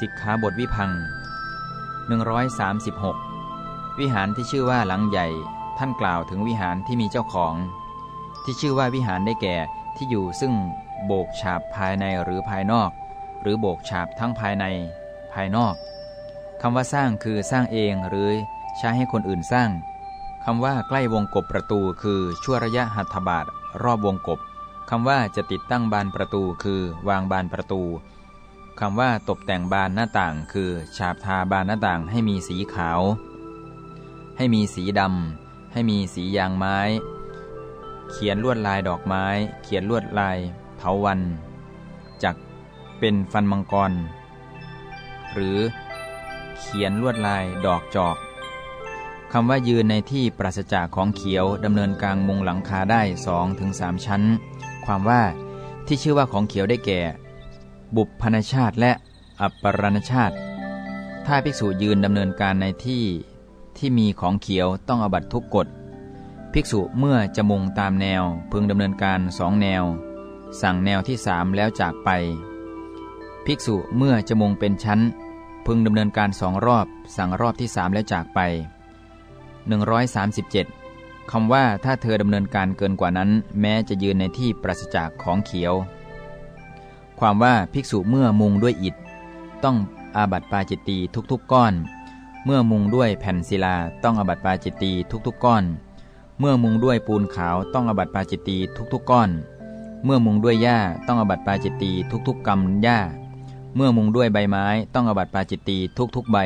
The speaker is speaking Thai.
สิกขาบทวิพัง136 วิหารที่ชื่อว่าหลังใหญ่ ท่านกล่าวถึงวิหารที่มีเจ้าของ ที่ชื่อว่าวิหารได้แก่ที่อยู่ซึ่งโบกฉาบภายในหรือภายนอก หรือโบกฉาบทั้งภายในภายนอกคำว่าสร้างคือสร้างเองหรือใช้ให้คนอื่นสร้างคำว่าใกล้วงกบประตูคือชั่วระยะหัตถบาทรอบวงกบคำว่าจะติดตั้งบานประตูคือวางบานประตู คำว่าตกแต่งบานหน้าต่าง คือฉาบทาบานหน้าต่างให้มีสีขาว ให้มีสีดำให้มีสียางไม้ เขียนลวดลายดอกไม้ เขียนลวดลายเถาวันจักเป็นฟันมังกร หรือเขียนลวดลายดอกจอกคำว่ายืนในที่ปราศจากของเขียวดำเนินกลางมุงหลังคาได้สองถึงสามชั้น ความว่าที่ชื่อว่าของเขียวได้แก่ บุพพนชาติและอัปปรณชาติ ถ้าภิกษุยืนดำเนินการในที่ที่มีของเขียวต้องอบัตทุกกฎ ภิกษุเมื่อจะมุงตามแนวพึงดำเนินการสองแนว สั่งแนวที่สามแล้วจากไป ภิกษุเมื่อจะมุงเป็นชั้น พึงดำเนินการสองรอบ สั่งรอบที่สามแล้วจากไป 137คำว่าถ้าเธอดำเนินการเกินกว่านั้น แม้จะยืนในที่ปราศจากของเขียว ความว่าภิกษุเมื่อมุงด้วยอิฐ ต้องอาบัติปาจิตตีทุกๆก้อน เมื่อมุงด้วยแผ่นศิลาต้องอาบัติปาจิตตีทุกๆก้อน เมื่อมุงด้วยปูนขาวต้องอาบัติปาจิตตีทุกๆก้อน เมื่อมุงด้วยหญ้าต้องอาบัติปาจิตตีทุกๆกำหญ้า เมื่อมุงด้วยใบไม้ต้องอาบัติปาจิตตีทุกๆใบ